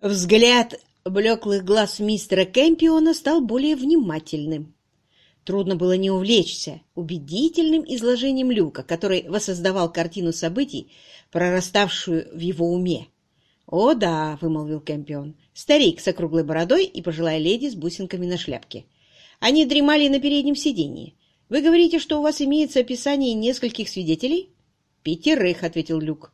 Взгляд блеклых глаз мистера Кэмпиона стал более внимательным. Трудно было не увлечься убедительным изложением Люка, который воссоздавал картину событий, прораставшую в его уме. «О да», — вымолвил Кэмпион, — старик с округлой бородой и пожилая леди с бусинками на шляпке. Они дремали на переднем сиденье. Вы говорите, что у вас имеется описание нескольких свидетелей? Пятерых, — ответил Люк.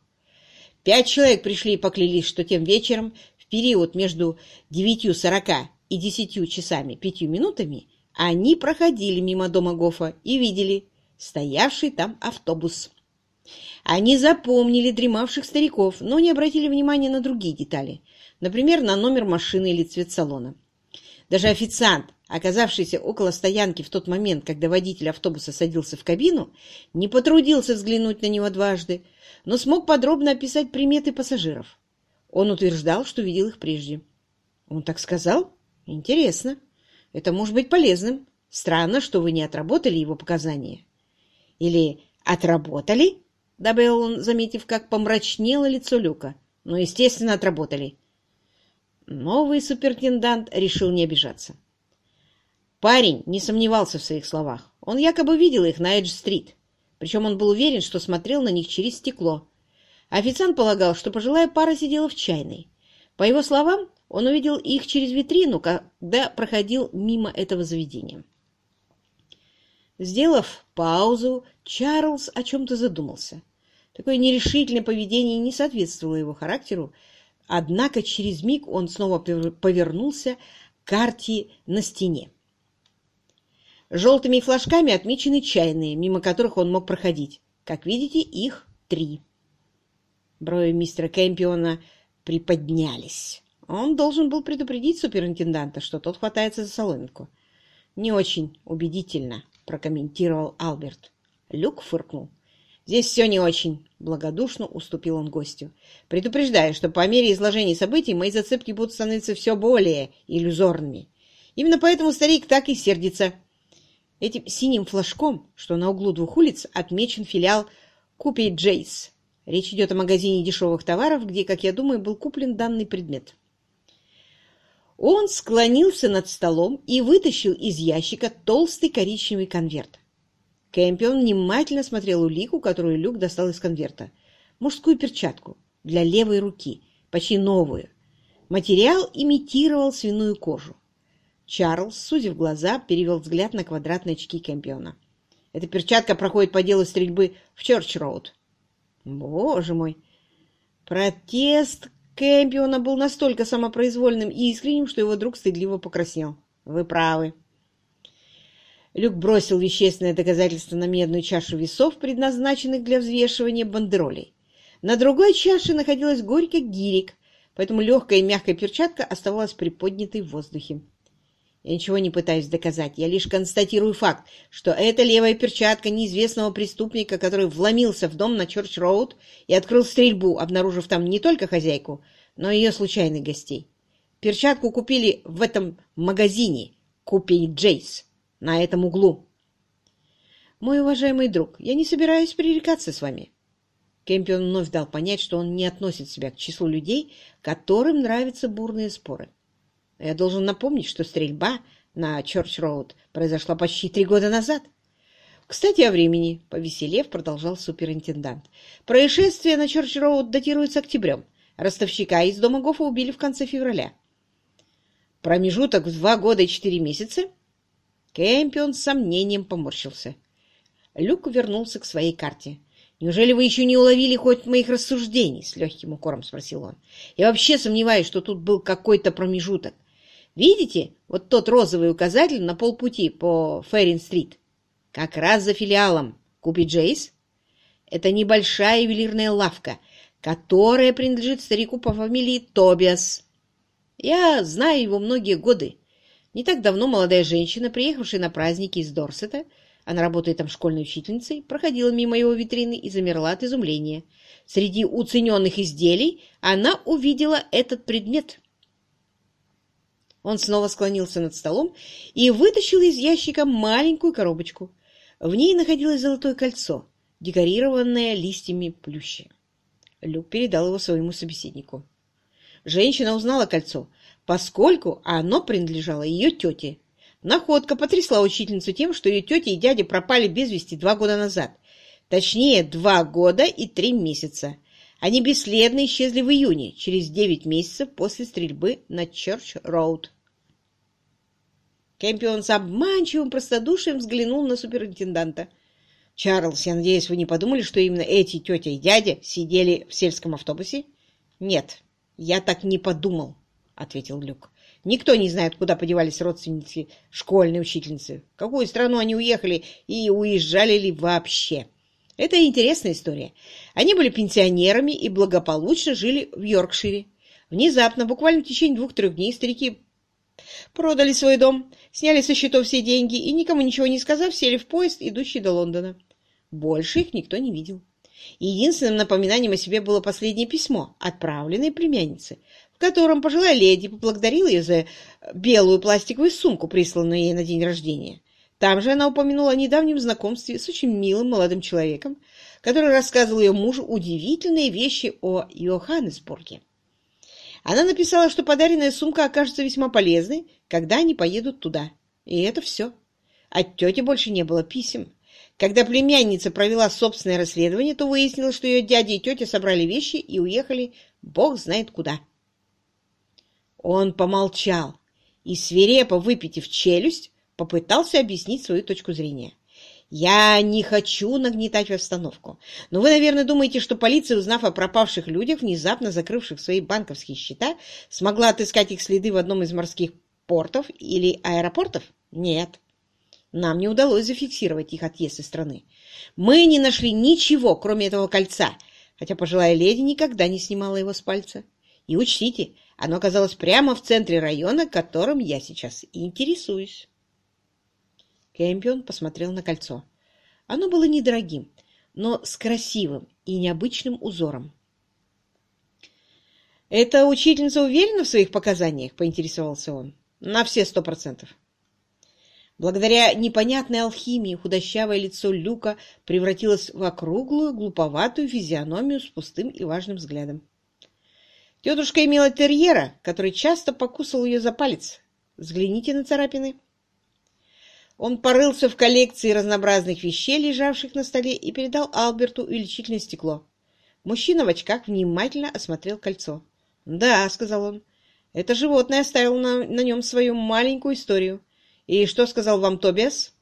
Пять человек пришли и поклялись, что тем вечером, период между девятью сорока и десятью часами пятью минутами, они проходили мимо дома Гофа и видели стоявший там автобус. Они запомнили дремавших стариков, но не обратили внимания на другие детали, например, на номер машины или цвет салона. Даже официант, оказавшийся около стоянки в тот момент, когда водитель автобуса садился в кабину, не потрудился взглянуть на него дважды, но смог подробно описать приметы пассажиров. Он утверждал, что видел их прежде. Он так сказал? Интересно. Это может быть полезным. Странно, что вы не отработали его показания. Или отработали? Добавил он, заметив, как помрачнело лицо Люка. Ну, естественно, отработали. Новый суперинтендант решил не обижаться. Парень не сомневался в своих словах. Он якобы видел их на Эдж-стрит. Причем он был уверен, что смотрел на них через стекло. Официант полагал, что пожилая пара сидела в чайной. По его словам, он увидел их через витрину, когда проходил мимо этого заведения. Сделав паузу, Чарльз о чем-то задумался. Такое нерешительное поведение не соответствовало его характеру, однако через миг он снова повернулся к карте на стене. Желтыми флажками отмечены чайные, мимо которых он мог проходить. Как видите, их три. Брови мистера Кэмпиона приподнялись. Он должен был предупредить суперинтенданта, что тот хватается за соломинку. «Не очень убедительно», — прокомментировал Алберт. Люк фыркнул. «Здесь все не очень», — благодушно уступил он гостю. «Предупреждаю, что по мере изложения событий мои зацепки будут становиться все более иллюзорными. Именно поэтому старик так и сердится. Этим синим флажком, что на углу двух улиц, отмечен филиал Купи Джейс. Речь идет о магазине дешевых товаров, где, как я думаю, был куплен данный предмет. Он склонился над столом и вытащил из ящика толстый коричневый конверт. Кэмпион внимательно смотрел улику, которую Люк достал из конверта. Мужскую перчатку для левой руки, почти новую. Материал имитировал свиную кожу. Чарльз, сузив глаза, перевел взгляд на квадратные очки Кэмпиона. «Эта перчатка проходит по делу стрельбы в Чорч-Роуд». «Боже мой!» Протест Кэмпиона был настолько самопроизвольным и искренним, что его друг стыдливо покраснел. «Вы правы». Люк бросил вещественное доказательство на медную чашу весов, предназначенных для взвешивания бандеролей. На другой чаше находилась горько гирик, поэтому легкая и мягкая перчатка оставалась приподнятой в воздухе. Я ничего не пытаюсь доказать, я лишь констатирую факт, что это левая перчатка неизвестного преступника, который вломился в дом на Чорч-Роуд и открыл стрельбу, обнаружив там не только хозяйку, но и ее случайных гостей. Перчатку купили в этом магазине «Купи Джейс» на этом углу. Мой уважаемый друг, я не собираюсь пререкаться с вами. Кемпион вновь дал понять, что он не относит себя к числу людей, которым нравятся бурные споры. Я должен напомнить, что стрельба на Чорч-Роуд произошла почти три года назад. Кстати, о времени, повеселев, продолжал суперинтендант. Происшествие на Чорч-Роуд датируется октябрем. Ростовщика из дома Гофа убили в конце февраля. Промежуток в два года и четыре месяца? Кэмпион с сомнением поморщился. Люк вернулся к своей карте. «Неужели вы еще не уловили хоть моих рассуждений?» — с легким укором спросил он. «Я вообще сомневаюсь, что тут был какой-то промежуток. Видите, вот тот розовый указатель на полпути по Феррин-стрит? Как раз за филиалом Купи Джейс. Это небольшая ювелирная лавка, которая принадлежит старику по фамилии Тобиас. Я знаю его многие годы. Не так давно молодая женщина, приехавшая на праздники из Дорсета, она работает там школьной учительницей, проходила мимо его витрины и замерла от изумления. Среди уцененных изделий она увидела этот предмет — он снова склонился над столом и вытащил из ящика маленькую коробочку. В ней находилось золотое кольцо, декорированное листьями плюща. Люк передал его своему собеседнику. женщина узнала кольцо, поскольку оно принадлежало ее тете. Находка потрясла учительницу тем, что ее тетя и дядя пропали без вести два года назад. Точнее, два года и три месяца. Они бесследно исчезли в июне, через девять месяцев после стрельбы на Чёрч-Роуд. Кэмпион с обманчивым простодушием взглянул на суперинтенданта. «Чарльз, я надеюсь, вы не подумали, что именно эти тетя и дядя сидели в сельском автобусе?» «Нет, я так не подумал», — ответил Люк. «Никто не знает, куда подевались родственники школьной учительницы, в какую страну они уехали и уезжали ли вообще. Это интересная история. Они были пенсионерами и благополучно жили в Йоркшире. Внезапно, буквально в течение двух-трех дней, старики продали свой дом, сняли со счетов все деньги и, никому ничего не сказав, сели в поезд, идущий до Лондона. Больше их никто не видел. Единственным напоминанием о себе было последнее письмо, отправленное племяннице, в котором пожилая леди поблагодарила ее за белую пластиковую сумку, присланную ей на день рождения. Там же она упомянула о недавнем знакомстве с очень милым молодым человеком, который рассказывал ее мужу удивительные вещи о Йоханнесбурге. Она написала, что подаренная сумка окажется весьма полезной, когда они поедут туда. И это все. От тети больше не было писем. Когда племянница провела собственное расследование, то выяснилось, что ее дядя и тетя собрали вещи и уехали бог знает куда. Он помолчал и, свирепо выпитив челюсть, попытался объяснить свою точку зрения. Я не хочу нагнетать обстановку. Но вы, наверное, думаете, что полиция, узнав о пропавших людях, внезапно закрывших свои банковские счета, смогла отыскать их следы в одном из морских портов или аэропортов? Нет. Нам не удалось зафиксировать их отъезд из страны. Мы не нашли ничего, кроме этого кольца, хотя пожилая леди никогда не снимала его с пальца. И учтите, оно оказалось прямо в центре района, которым я сейчас интересуюсь. Кэмпион посмотрел на кольцо. Оно было недорогим, но с красивым и необычным узором. «Эта учительница уверена в своих показаниях?» — поинтересовался он. «На все сто процентов». Благодаря непонятной алхимии худощавое лицо Люка превратилось в округлую, глуповатую физиономию с пустым и важным взглядом. Тетушка имела терьера, который часто покусал ее за палец. Взгляните на царапины. Он порылся в коллекции разнообразных вещей, лежавших на столе, и передал Алберту увеличительное стекло. Мужчина в очках внимательно осмотрел кольцо. «Да», — сказал он, — «это животное оставило на, на нем свою маленькую историю. И что сказал вам Тобиас?»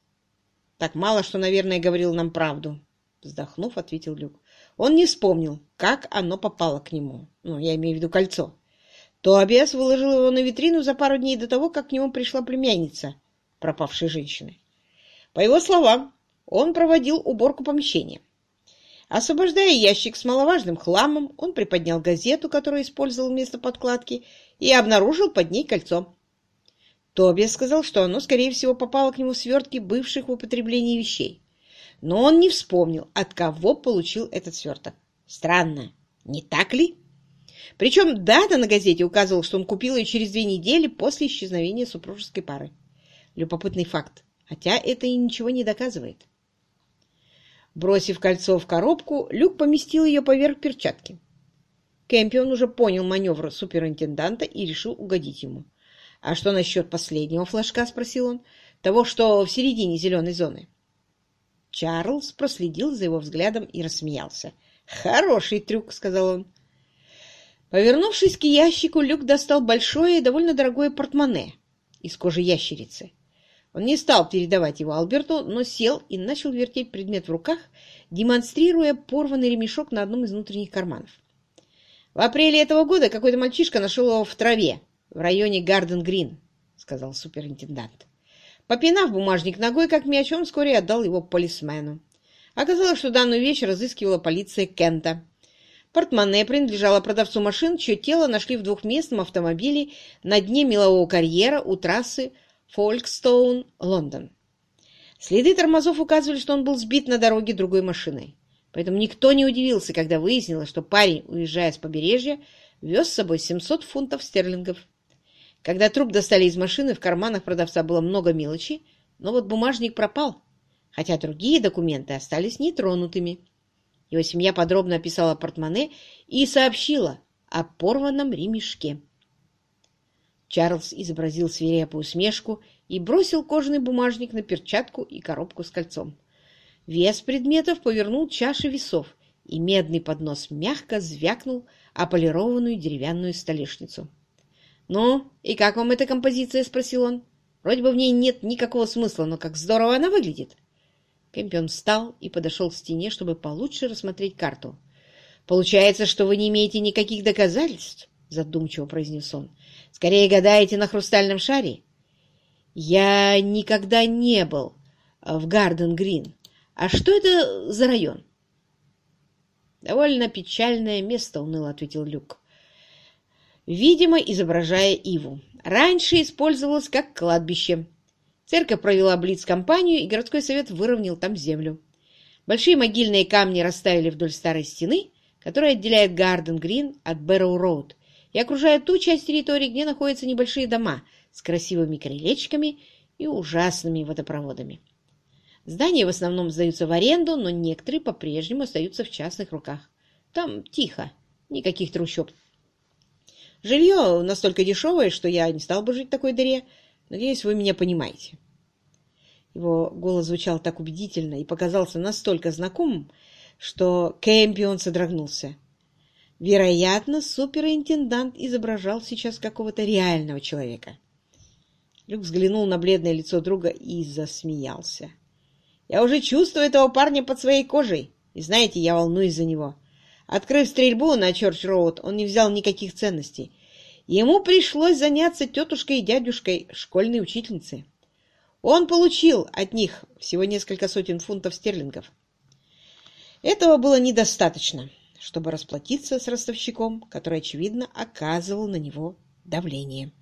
«Так мало, что, наверное, говорил нам правду», — вздохнув, ответил Люк. Он не вспомнил, как оно попало к нему. Ну, я имею в виду кольцо. Тобиас выложил его на витрину за пару дней до того, как к нему пришла племянница пропавшей женщины. По его словам, он проводил уборку помещения. Освобождая ящик с маловажным хламом, он приподнял газету, которую использовал вместо подкладки, и обнаружил под ней кольцо. Тоби сказал, что оно, скорее всего, попало к нему в свертки бывших в употреблении вещей. Но он не вспомнил, от кого получил этот сверток. Странно, не так ли? Причем дата на газете указывала, что он купил ее через две недели после исчезновения супружеской пары. Любопытный факт, хотя это и ничего не доказывает. Бросив кольцо в коробку, Люк поместил ее поверх перчатки. Кэмпион уже понял маневр суперинтенданта и решил угодить ему. «А что насчет последнего флажка?» — спросил он. «Того, что в середине зеленой зоны». Чарльз проследил за его взглядом и рассмеялся. «Хороший трюк», — сказал он. Повернувшись к ящику, Люк достал большое и довольно дорогое портмоне из кожи ящерицы. Он не стал передавать его Алберту, но сел и начал вертеть предмет в руках, демонстрируя порванный ремешок на одном из внутренних карманов. «В апреле этого года какой-то мальчишка нашел его в траве в районе Гарден-Грин», — сказал суперинтендант. Попинав бумажник ногой, как мяч, он вскоре отдал его полисмену. Оказалось, что данную вещь разыскивала полиция Кента. Портмоне принадлежало продавцу машин, чье тело нашли в двухместном автомобиле на дне мелового карьера у трассы Фолькстоун, Лондон. Следы тормозов указывали, что он был сбит на дороге другой машиной. Поэтому никто не удивился, когда выяснилось, что парень, уезжая с побережья, вез с собой 700 фунтов стерлингов. Когда труп достали из машины, в карманах продавца было много мелочи, но вот бумажник пропал, хотя другие документы остались нетронутыми. Его семья подробно описала портмоне и сообщила о порванном ремешке. Чарльз изобразил свирепую усмешку и бросил кожаный бумажник на перчатку и коробку с кольцом. Вес предметов повернул чаши весов, и медный поднос мягко звякнул о полированную деревянную столешницу. «Ну, и как вам эта композиция?» — спросил он. «Вроде бы в ней нет никакого смысла, но как здорово она выглядит!» Кэмпион встал и подошел к стене, чтобы получше рассмотреть карту. «Получается, что вы не имеете никаких доказательств?» — задумчиво произнес он. «Скорее гадаете на хрустальном шаре?» «Я никогда не был в Гарден-Грин. А что это за район?» «Довольно печальное место», — уныло ответил Люк. Видимо, изображая Иву. Раньше использовалось как кладбище. Церковь провела блиц-компанию, и городской совет выровнял там землю. Большие могильные камни расставили вдоль старой стены, которая отделяет Гарден-Грин от Бэрроу-Роуд, и окружает ту часть территории, где находятся небольшие дома с красивыми крылечками и ужасными водопроводами. Здания в основном сдаются в аренду, но некоторые по-прежнему остаются в частных руках. Там тихо, никаких трущоб. Жилье настолько дешевое, что я не стал бы жить в такой дыре, Надеюсь, вы меня понимаете. Его голос звучал так убедительно и показался настолько знакомым, что Кэмпион содрогнулся. Вероятно, суперинтендант изображал сейчас какого-то реального человека. Люк взглянул на бледное лицо друга и засмеялся. «Я уже чувствую этого парня под своей кожей, и знаете, я волнуюсь за него. Открыв стрельбу на Чорч-Роуд, он не взял никаких ценностей, Ему пришлось заняться тетушкой и дядюшкой школьной учительницы. Он получил от них всего несколько сотен фунтов стерлингов. Этого было недостаточно, чтобы расплатиться с ростовщиком, который, очевидно, оказывал на него давление.